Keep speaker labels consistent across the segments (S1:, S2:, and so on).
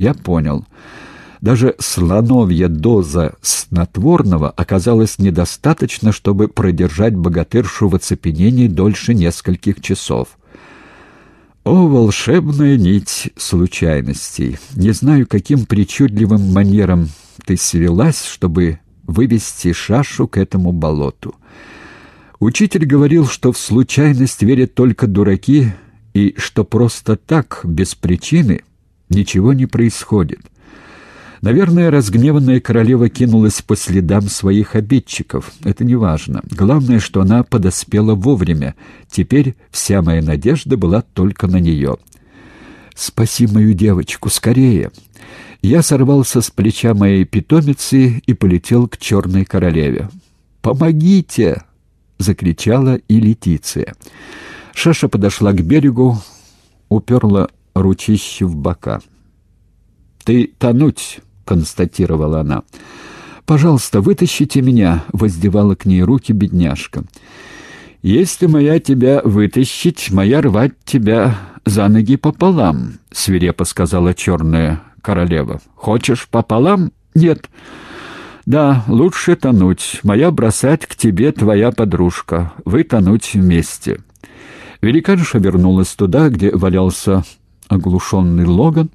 S1: Я понял. Даже слоновья доза снотворного оказалась недостаточно, чтобы продержать богатыршу в оцепенении дольше нескольких часов. О, волшебная нить случайностей! Не знаю, каким причудливым манером ты свелась, чтобы вывести шашу к этому болоту. Учитель говорил, что в случайность верят только дураки, и что просто так, без причины, ничего не происходит. Наверное, разгневанная королева кинулась по следам своих обидчиков. Это не важно. Главное, что она подоспела вовремя. Теперь вся моя надежда была только на нее. «Спаси мою девочку, скорее!» Я сорвался с плеча моей питомицы и полетел к черной королеве. «Помогите!» — закричала и Летиция. Шаша подошла к берегу, уперла ручище в бока. «Ты тонуть!» — констатировала она. «Пожалуйста, вытащите меня!» — воздевала к ней руки бедняжка. «Если моя тебя вытащить, моя рвать тебя за ноги пополам», — свирепо сказала черная королева. «Хочешь пополам?» «Нет». «Да, лучше тонуть. Моя бросать к тебе твоя подружка. Вы тонуть вместе». Великанша вернулась туда, где валялся оглушенный Логан,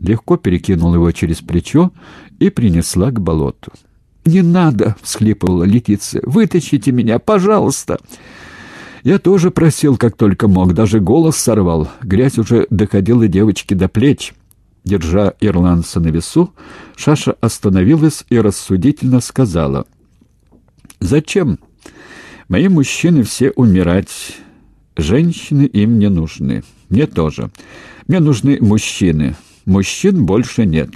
S1: легко перекинул его через плечо и принесла к болоту. «Не надо!» — всхлипывала Летиция. «Вытащите меня, пожалуйста!» Я тоже просил, как только мог, даже голос сорвал. Грязь уже доходила девочке до плеч. Держа ирландца на весу, Шаша остановилась и рассудительно сказала. «Зачем? Мои мужчины все умирать. Женщины им не нужны. Мне тоже. Мне нужны мужчины. Мужчин больше нет».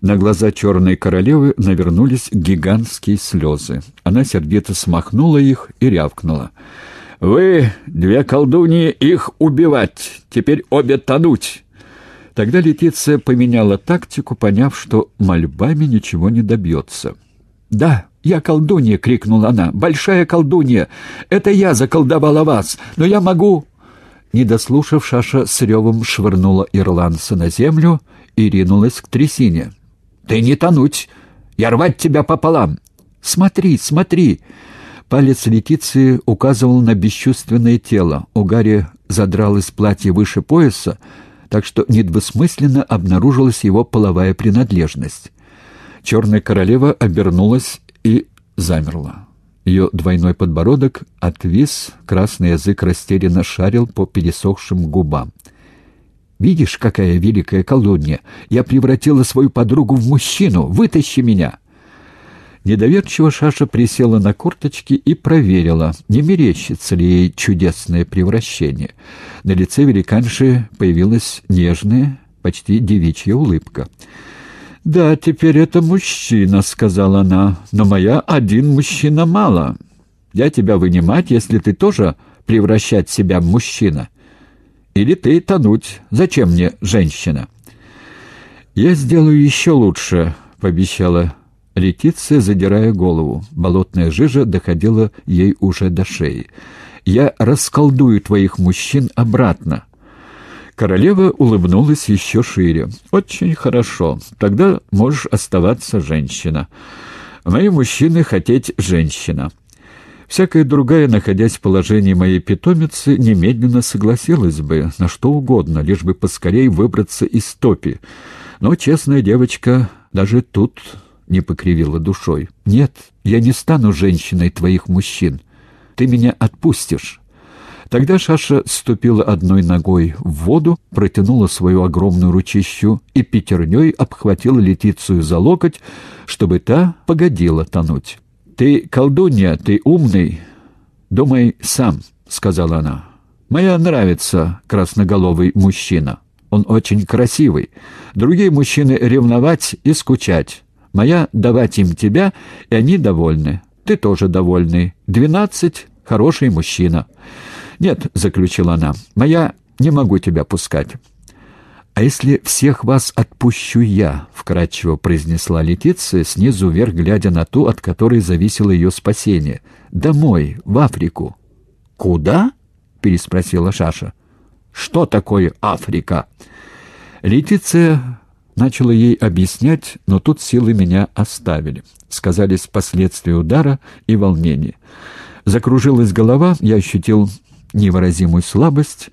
S1: На глаза черной королевы навернулись гигантские слезы. Она сердито смахнула их и рявкнула. «Вы, две колдуньи, их убивать! Теперь обе тонуть!» Тогда Летиция поменяла тактику, поняв, что мольбами ничего не добьется. «Да, я колдунья!» — крикнула она. «Большая колдунья! Это я заколдовала вас! Но я могу...» Не дослушав, Шаша с ревом швырнула ирландца на землю и ринулась к трясине. «Ты не тонуть! Я рвать тебя пополам! Смотри, смотри!» Палец Летиции указывал на бесчувственное тело. У Гарри задралось платье выше пояса, так что недвусмысленно обнаружилась его половая принадлежность. Черная королева обернулась и замерла. Ее двойной подбородок отвис, красный язык растерянно шарил по пересохшим губам. «Видишь, какая великая колония! Я превратила свою подругу в мужчину! Вытащи меня!» Недоверчиво Шаша присела на курточки и проверила, не мерещится ли ей чудесное превращение. На лице великанши появилась нежная, почти девичья улыбка. «Да, теперь это мужчина», — сказала она, — «но моя один мужчина мало. Я тебя вынимать, если ты тоже превращать себя в мужчина. Или ты тонуть. Зачем мне женщина?» «Я сделаю еще лучше», — пообещала Летиция, задирая голову. Болотная жижа доходила ей уже до шеи. «Я расколдую твоих мужчин обратно». Королева улыбнулась еще шире. «Очень хорошо. Тогда можешь оставаться женщина. Мои мужчины хотеть женщина». Всякая другая, находясь в положении моей питомицы, немедленно согласилась бы на что угодно, лишь бы поскорей выбраться из топи. Но честная девочка даже тут не покривила душой. «Нет, я не стану женщиной твоих мужчин. Ты меня отпустишь». Тогда Шаша ступила одной ногой в воду, протянула свою огромную ручищу и пятерней обхватила Летицию за локоть, чтобы та погодила тонуть. «Ты колдунья, ты умный. Думай сам», — сказала она. «Моя нравится красноголовый мужчина. Он очень красивый. Другие мужчины ревновать и скучать. Моя — давать им тебя, и они довольны. Ты тоже довольный. Двенадцать — хороший мужчина. Нет, — заключила она, — моя не могу тебя пускать. «А если всех вас отпущу я?» — вкратчиво произнесла Летиция, снизу вверх глядя на ту, от которой зависело ее спасение. «Домой, в Африку». «Куда?» — переспросила Шаша. «Что такое Африка?» Летиция Начала ей объяснять, но тут силы меня оставили. Сказались последствия удара и волнения. Закружилась голова, я ощутил невыразимую слабость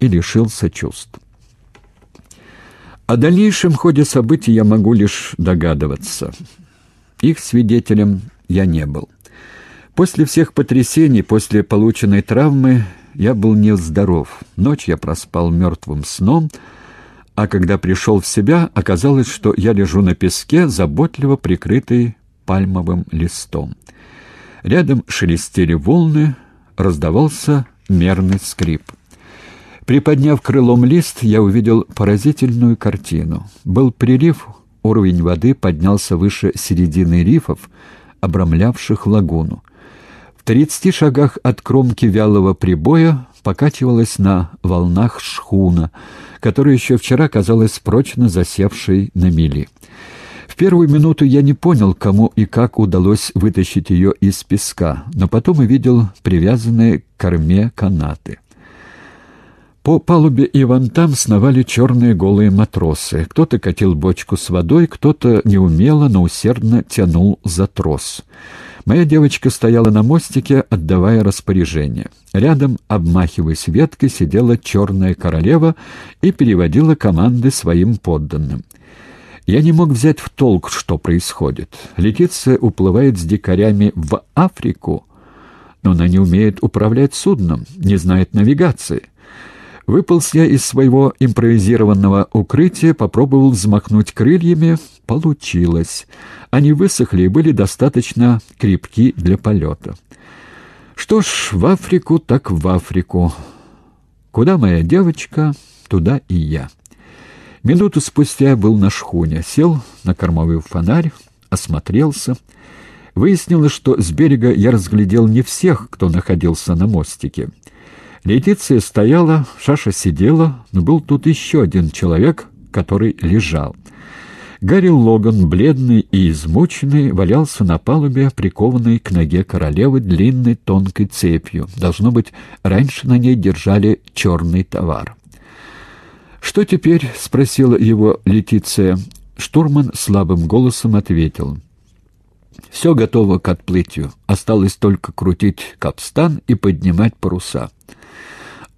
S1: и лишился чувств. О дальнейшем ходе событий я могу лишь догадываться. Их свидетелем я не был. После всех потрясений, после полученной травмы, я был нездоров. Ночь я проспал мертвым сном, а когда пришел в себя, оказалось, что я лежу на песке, заботливо прикрытый пальмовым листом. Рядом шелестели волны, раздавался мерный скрип. Приподняв крылом лист, я увидел поразительную картину. Был прилив, уровень воды поднялся выше середины рифов, обрамлявших лагуну. В тридцати шагах от кромки вялого прибоя покачивалась на волнах шхуна, которая еще вчера казалась прочно засевшей на мели. Первую минуту я не понял, кому и как удалось вытащить ее из песка, но потом увидел привязанные к корме канаты. По палубе и вон там сновали черные голые матросы. Кто-то катил бочку с водой, кто-то неумело, но усердно тянул за трос. Моя девочка стояла на мостике, отдавая распоряжение. Рядом, обмахиваясь веткой, сидела черная королева и переводила команды своим подданным. Я не мог взять в толк, что происходит. Летиция уплывает с дикарями в Африку, но она не умеет управлять судном, не знает навигации. Выполз я из своего импровизированного укрытия, попробовал взмахнуть крыльями. Получилось. Они высохли и были достаточно крепки для полета. Что ж, в Африку так в Африку. Куда моя девочка, туда и я. Минуту спустя был на шхуне, сел на кормовой фонарь, осмотрелся. Выяснилось, что с берега я разглядел не всех, кто находился на мостике. Летиция стояла, Шаша сидела, но был тут еще один человек, который лежал. Гарри Логан, бледный и измученный, валялся на палубе, прикованный к ноге королевы длинной тонкой цепью. Должно быть, раньше на ней держали черный товар. «Что теперь?» — спросила его Летиция. Штурман слабым голосом ответил. «Все готово к отплытию. Осталось только крутить капстан и поднимать паруса».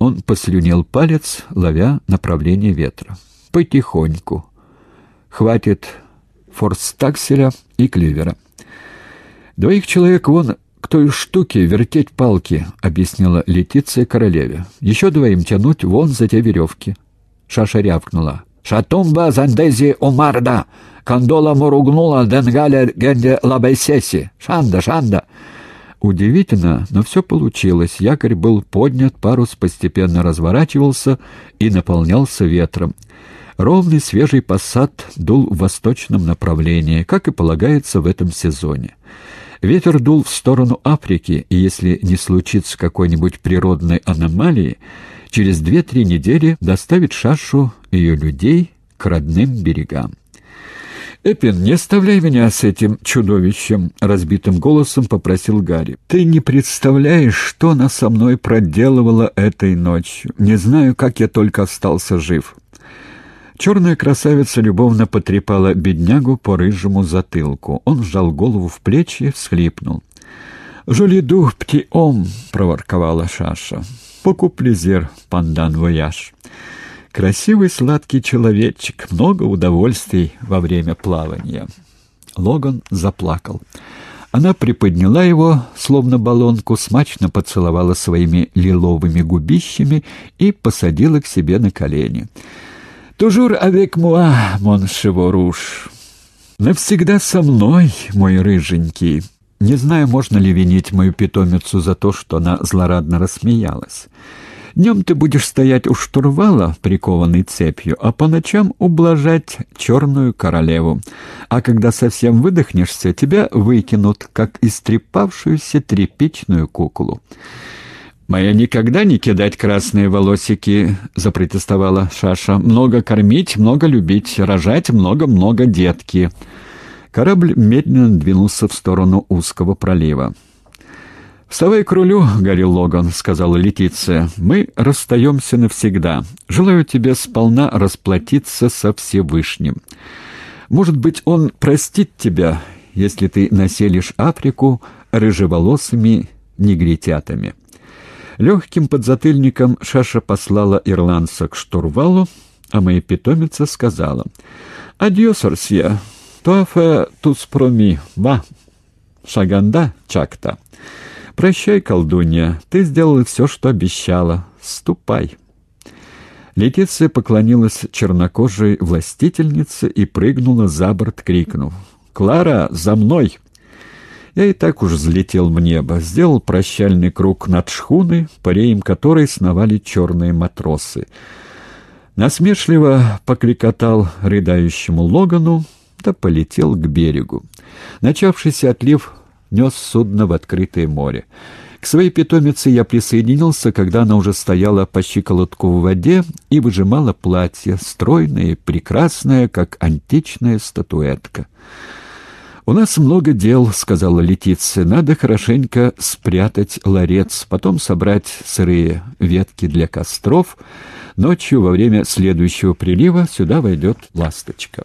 S1: Он послюнил палец, ловя направление ветра. «Потихоньку. Хватит форстакселя и кливера». «Двоих человек вон к той штуке вертеть палки», — объяснила Летиция королеве. «Еще двоим тянуть вон за те веревки». Шаша рявкнула. «Шатумба зандези омарда! Кандола муругнула денгаля генде лабайсеси! Шанда, шанда!» Удивительно, но все получилось. Якорь был поднят, парус постепенно разворачивался и наполнялся ветром. Ровный свежий посад дул в восточном направлении, как и полагается в этом сезоне. Ветер дул в сторону Африки, и если не случится какой-нибудь природной аномалии, через две-три недели доставит Шашу ее людей к родным берегам. «Эппин, не оставляй меня с этим чудовищем», — разбитым голосом попросил Гарри. «Ты не представляешь, что она со мной проделывала этой ночью. Не знаю, как я только остался жив». Черная красавица любовно потрепала беднягу по рыжему затылку. Он сжал голову в плечи, всхлипнул. «Жолиду птиом!» — проворковала Шаша. «Покуплезер, пандан вояж». Красивый сладкий человечек, много удовольствий во время плавания. Логан заплакал. Она приподняла его, словно баллонку, смачно поцеловала своими лиловыми губищами и посадила к себе на колени. «Тужур авек муа, мон шеворуш!» «Навсегда со мной, мой рыженький!» Не знаю, можно ли винить мою питомицу за то, что она злорадно рассмеялась. Днем ты будешь стоять у штурвала, прикованный цепью, а по ночам ублажать черную королеву. А когда совсем выдохнешься, тебя выкинут, как истрепавшуюся тряпичную куклу. «Моя никогда не кидать красные волосики», — запротестовала Шаша. «Много кормить, много любить, рожать много-много детки». Корабль медленно двинулся в сторону узкого пролива. «Вставай к рулю, Гарри Логан», — сказала Летиция. «Мы расстаемся навсегда. Желаю тебе сполна расплатиться со Всевышним. Может быть, он простит тебя, если ты населишь Африку рыжеволосыми негритятами». Легким подзатыльником Шаша послала ирландца к штурвалу, а моя питомица сказала «Адьос, Арсия, туафе туспроми, ва, шаганда чакта». «Прощай, колдунья, ты сделала все, что обещала. Ступай». Летиция поклонилась чернокожей властительнице и прыгнула за борт, крикнув. «Клара, за мной!» Я и так уж взлетел в небо, сделал прощальный круг над шхуной, по реям которой сновали черные матросы. Насмешливо покликотал рыдающему Логану, да полетел к берегу. Начавшийся отлив нес судно в открытое море. К своей питомице я присоединился, когда она уже стояла по щиколотку в воде и выжимала платье, стройное прекрасное, как античная статуэтка. «У нас много дел», — сказала Летиция. «Надо хорошенько спрятать ларец, потом собрать сырые ветки для костров. Ночью, во время следующего прилива, сюда войдет ласточка».